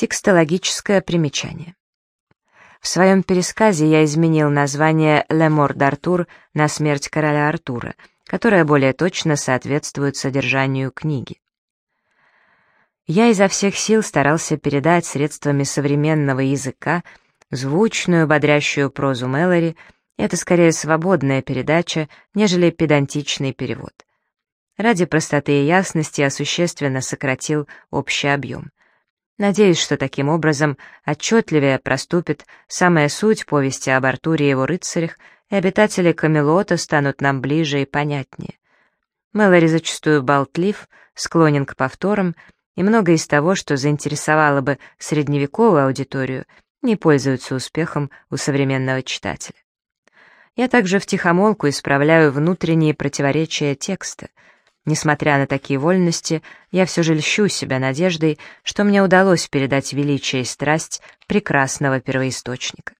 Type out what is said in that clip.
Текстологическое примечание. В своем пересказе я изменил название «Ле мор d'Артур» на «Смерть короля Артура», которое более точно соответствует содержанию книги. Я изо всех сил старался передать средствами современного языка звучную, бодрящую прозу Мэлори, это скорее свободная передача, нежели педантичный перевод. Ради простоты и ясности я существенно сократил общий объем. Надеюсь, что таким образом отчетливее проступит самая суть повести об Артуре и его рыцарях, и обитатели Камелота станут нам ближе и понятнее. Мэлори зачастую болтлив, склонен к повторам, и многое из того, что заинтересовало бы средневековую аудиторию, не пользуется успехом у современного читателя. Я также втихомолку исправляю внутренние противоречия текста — Несмотря на такие вольности, я все же льщу себя надеждой, что мне удалось передать величие и страсть прекрасного первоисточника.